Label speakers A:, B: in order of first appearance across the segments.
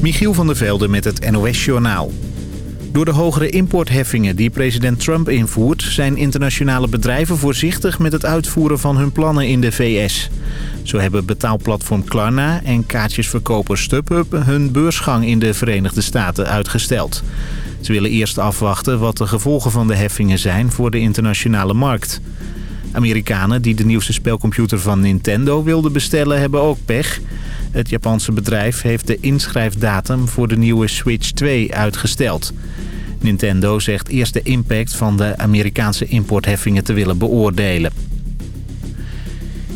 A: Michiel van der Velde met het NOS-journaal. Door de hogere importheffingen die president Trump invoert... zijn internationale bedrijven voorzichtig met het uitvoeren van hun plannen in de VS. Zo hebben betaalplatform Klarna en kaartjesverkoper StubHub... hun beursgang in de Verenigde Staten uitgesteld. Ze willen eerst afwachten wat de gevolgen van de heffingen zijn voor de internationale markt. Amerikanen die de nieuwste spelcomputer van Nintendo wilden bestellen hebben ook pech. Het Japanse bedrijf heeft de inschrijfdatum voor de nieuwe Switch 2 uitgesteld. Nintendo zegt eerst de impact van de Amerikaanse importheffingen te willen beoordelen.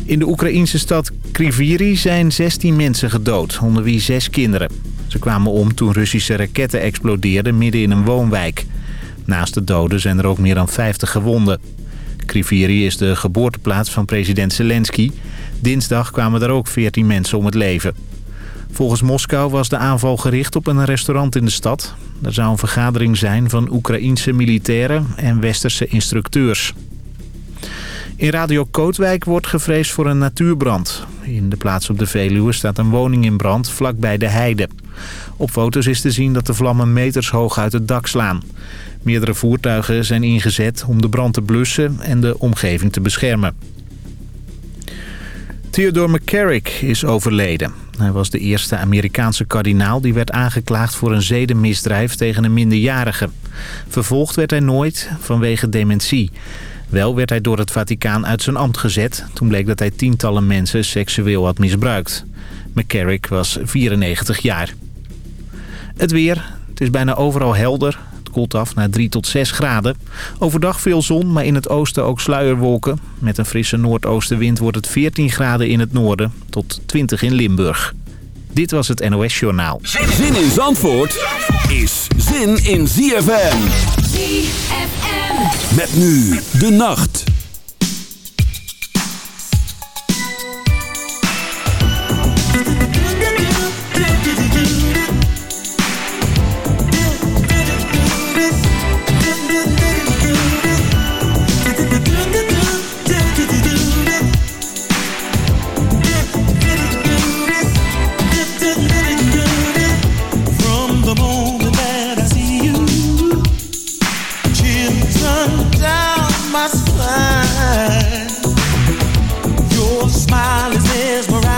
A: In de Oekraïnse stad Kriviri zijn 16 mensen gedood, onder wie 6 kinderen. Ze kwamen om toen Russische raketten explodeerden midden in een woonwijk. Naast de doden zijn er ook meer dan 50 gewonden. Kriviri is de geboorteplaats van president Zelensky. Dinsdag kwamen daar ook 14 mensen om het leven. Volgens Moskou was de aanval gericht op een restaurant in de stad. Er zou een vergadering zijn van Oekraïense militairen en westerse instructeurs. In Radio Kootwijk wordt gevreesd voor een natuurbrand. In de plaats op de Veluwe staat een woning in brand vlakbij de heide. Op foto's is te zien dat de vlammen meters hoog uit het dak slaan. Meerdere voertuigen zijn ingezet om de brand te blussen en de omgeving te beschermen. Theodore McCarrick is overleden. Hij was de eerste Amerikaanse kardinaal die werd aangeklaagd voor een zedenmisdrijf tegen een minderjarige. Vervolgd werd hij nooit vanwege dementie. Wel werd hij door het Vaticaan uit zijn ambt gezet. Toen bleek dat hij tientallen mensen seksueel had misbruikt. McCarrick was 94 jaar. Het weer. Het is bijna overal helder. Koelt af naar 3 tot 6 graden. Overdag veel zon, maar in het oosten ook sluierwolken. Met een frisse noordoostenwind wordt het 14 graden in het noorden tot 20 in Limburg. Dit was het NOS Journaal.
B: Zin in Zandvoort is zin in ZFM.
C: ZFM.
B: Met nu de nacht.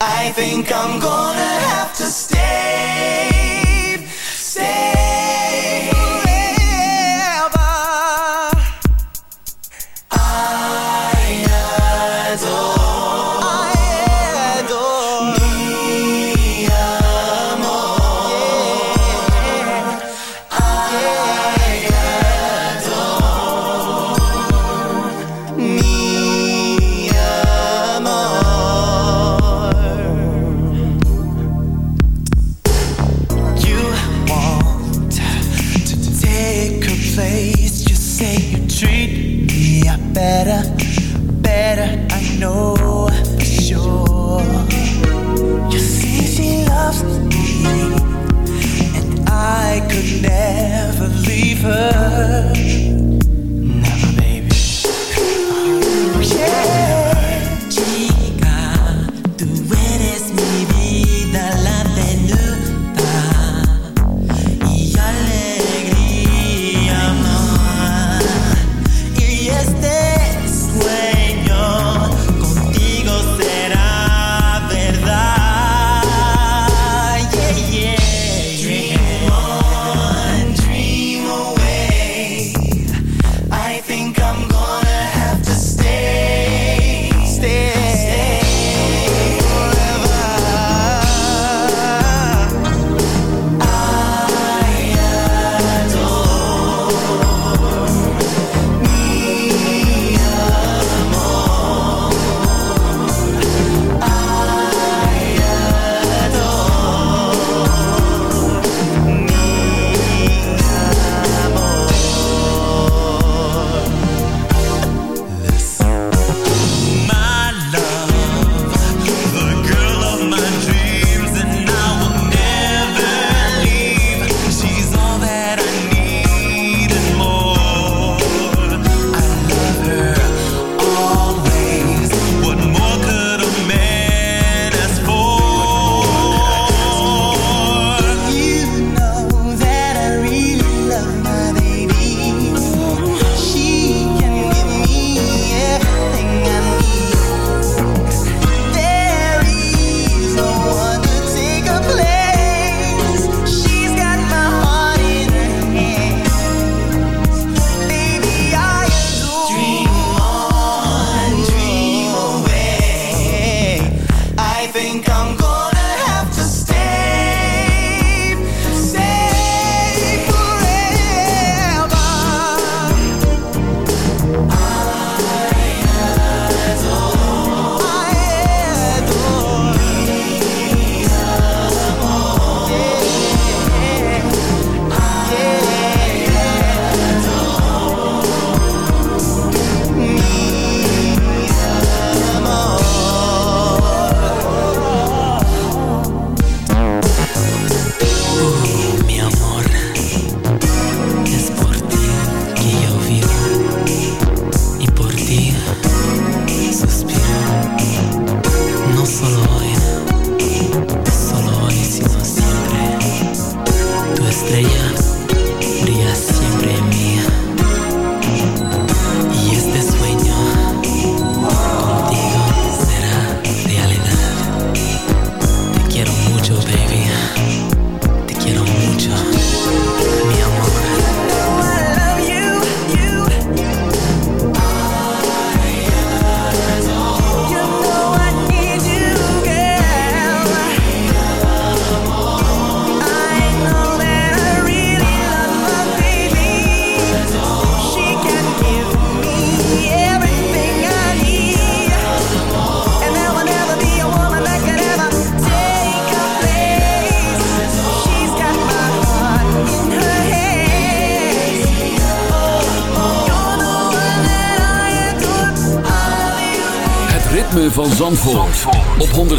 D: I think I'm gonna have
B: to stay.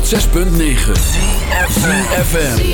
B: 106.9 FM.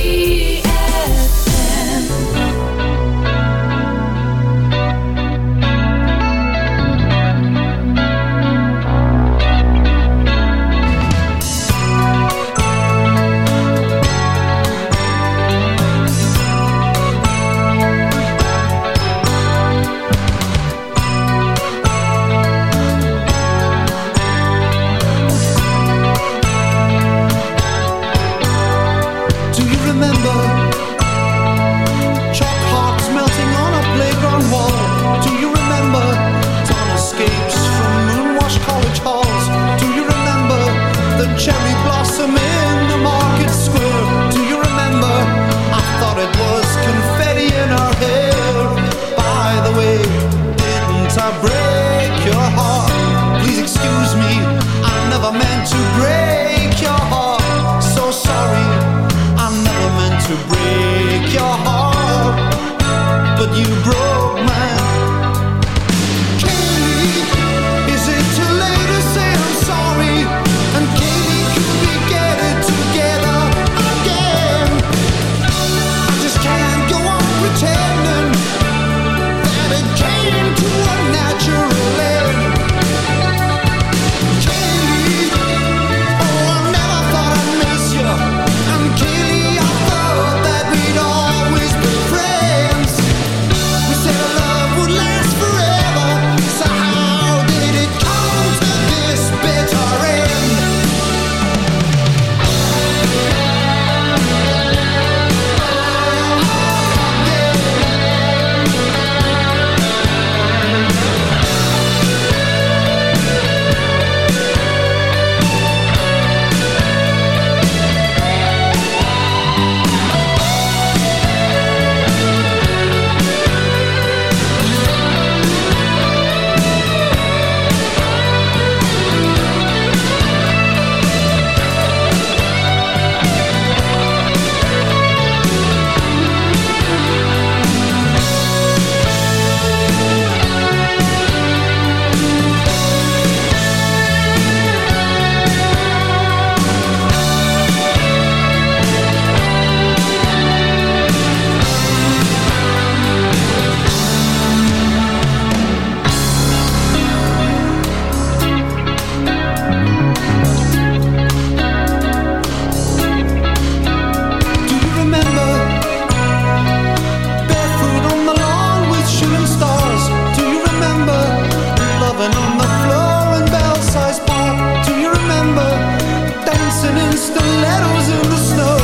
C: dancing in stilettos in the snow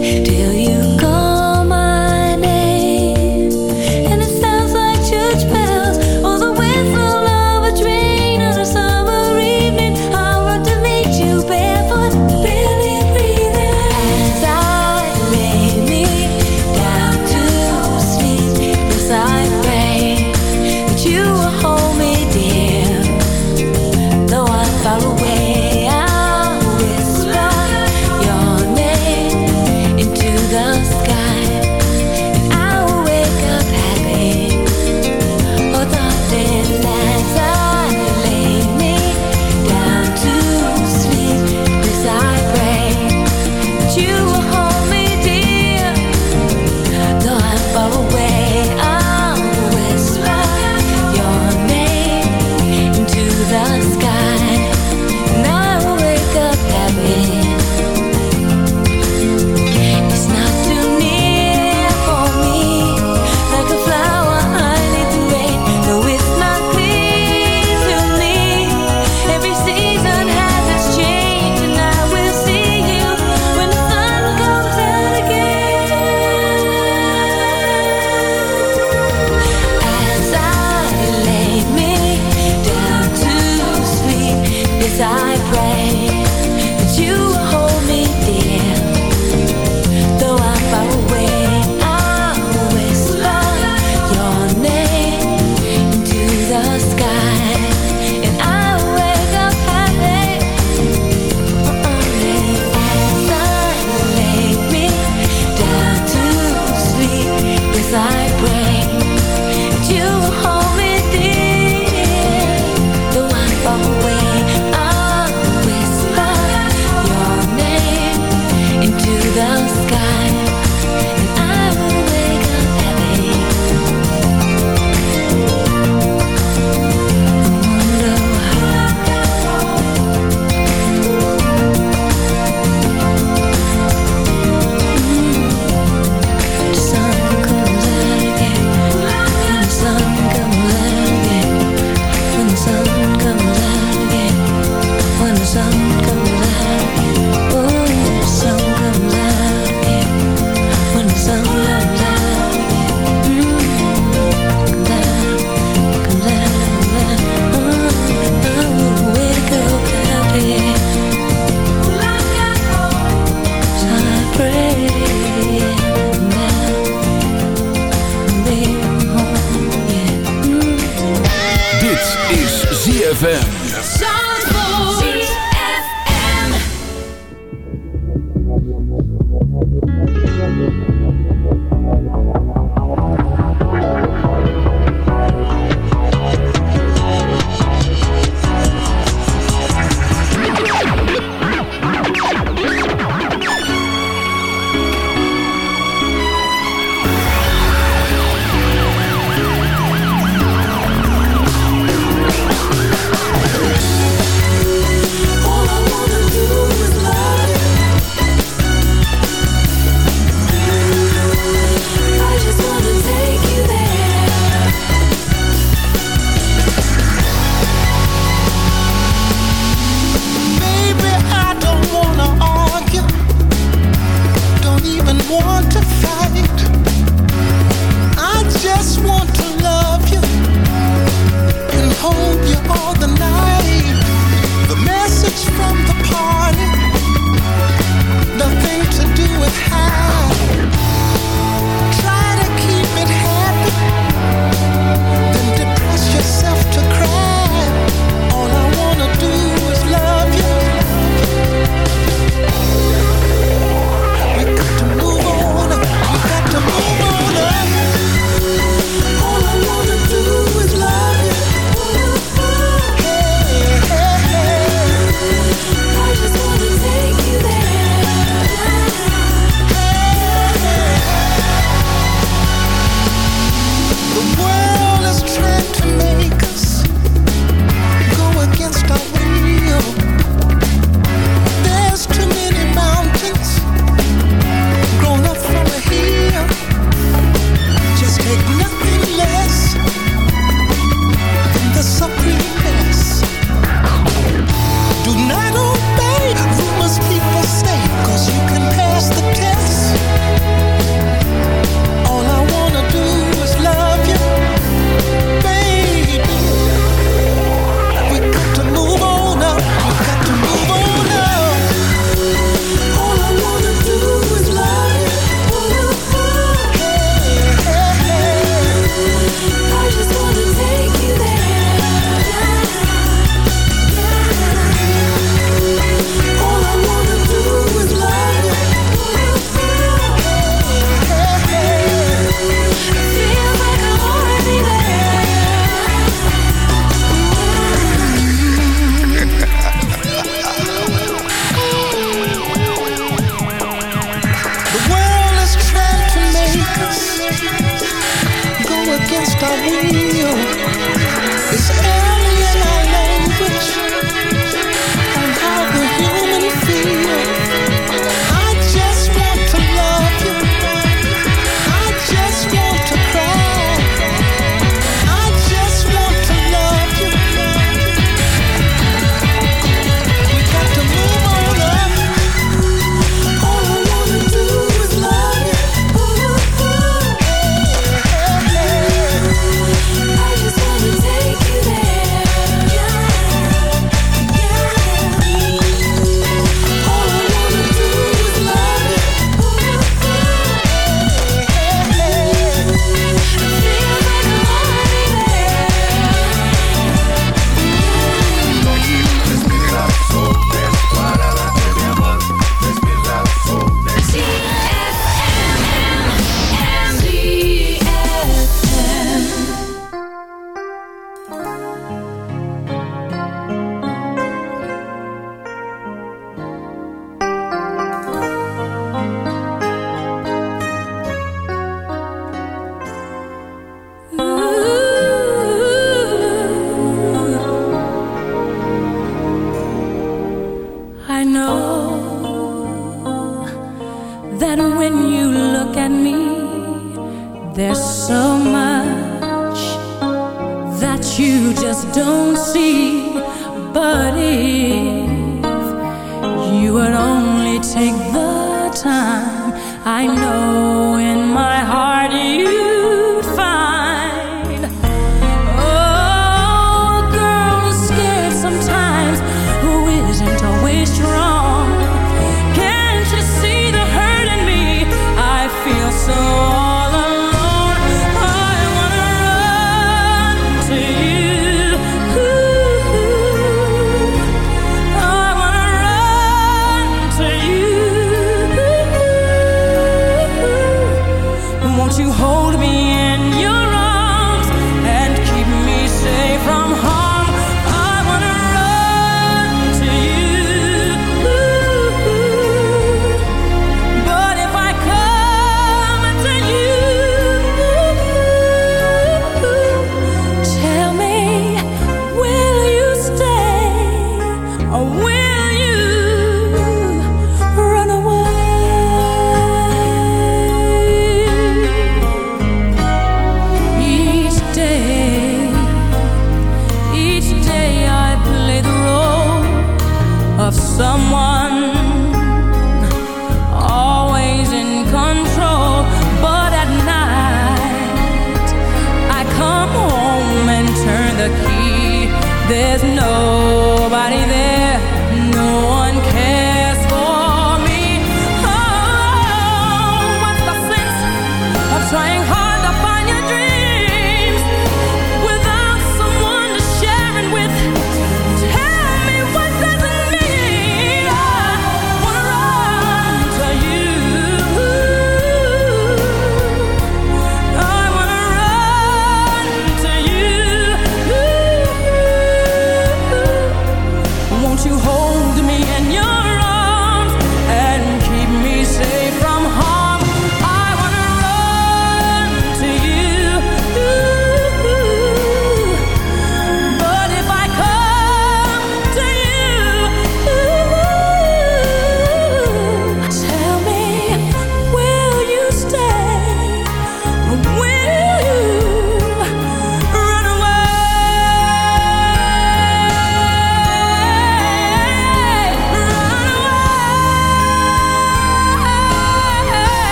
C: Did inside. I know.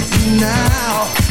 C: with you now.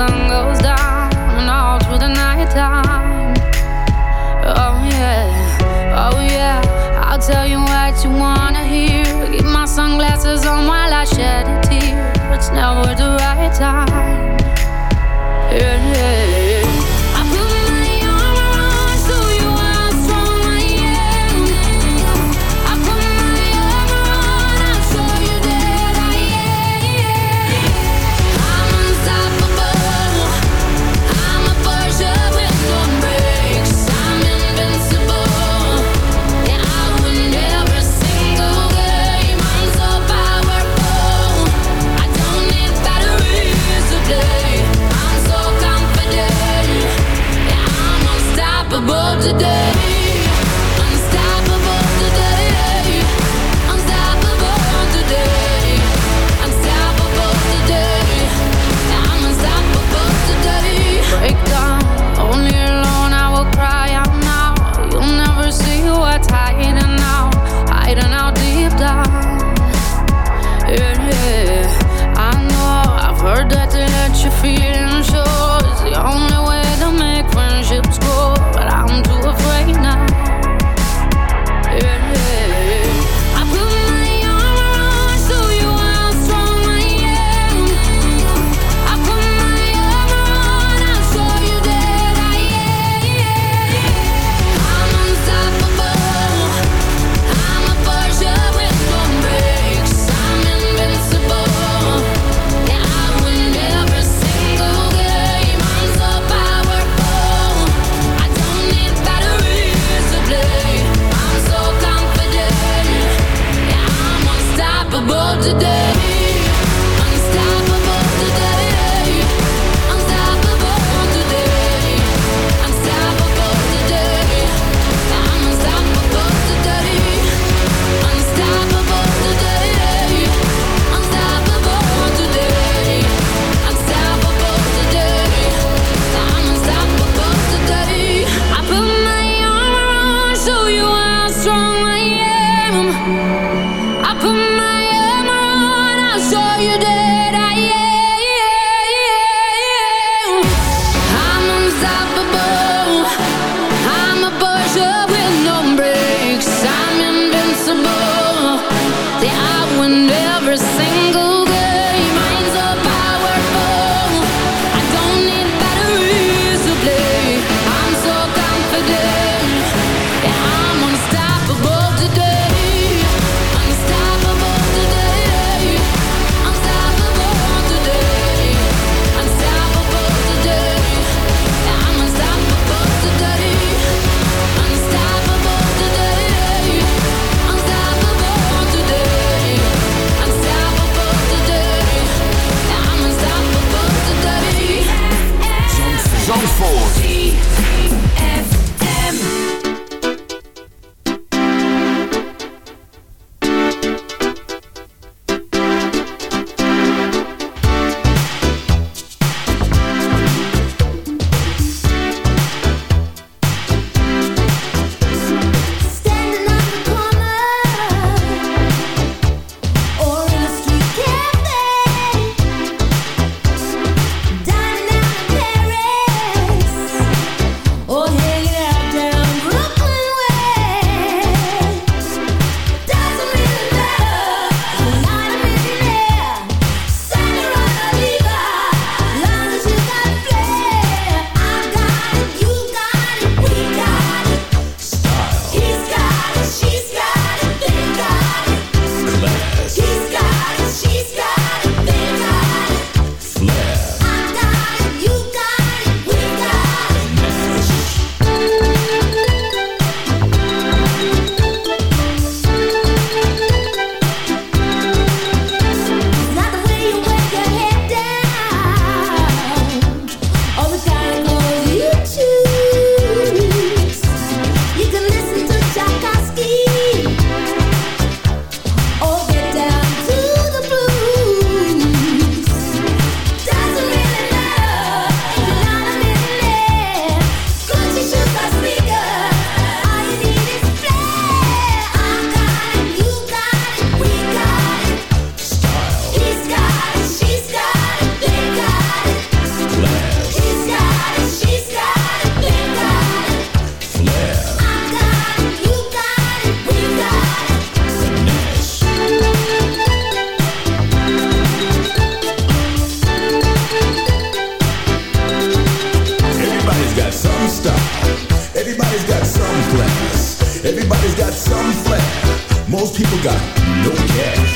E: sun goes down and all through the night time. Oh yeah, oh yeah. I'll tell you what you wanna hear. Keep my sunglasses on while I shed a tear. It's never the no
F: cash.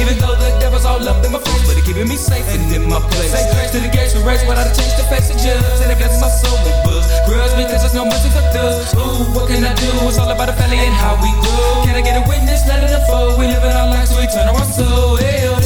G: Even though the devil's all up in my face, but it keeping me safe and in my place. Say grace to the gates we race, but I'd change the face of judge. And I bless my soul with books. Grudge because there's no mercy for thugs. Ooh, what can I do? It's all about the family and how we do. Can I get a witness? Let it unfold. We living our lives, we turn our soul.
H: Ew.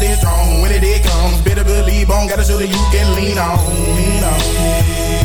I: nothing strong when it, comes. Better believe on, got a shoulder you can lean on. Lean on.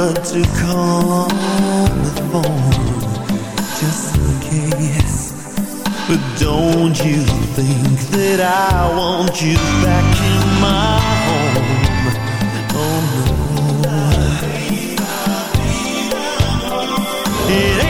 D: number to call on the phone Just in case. But don't you think that I want you back in my home? Oh no. It ain't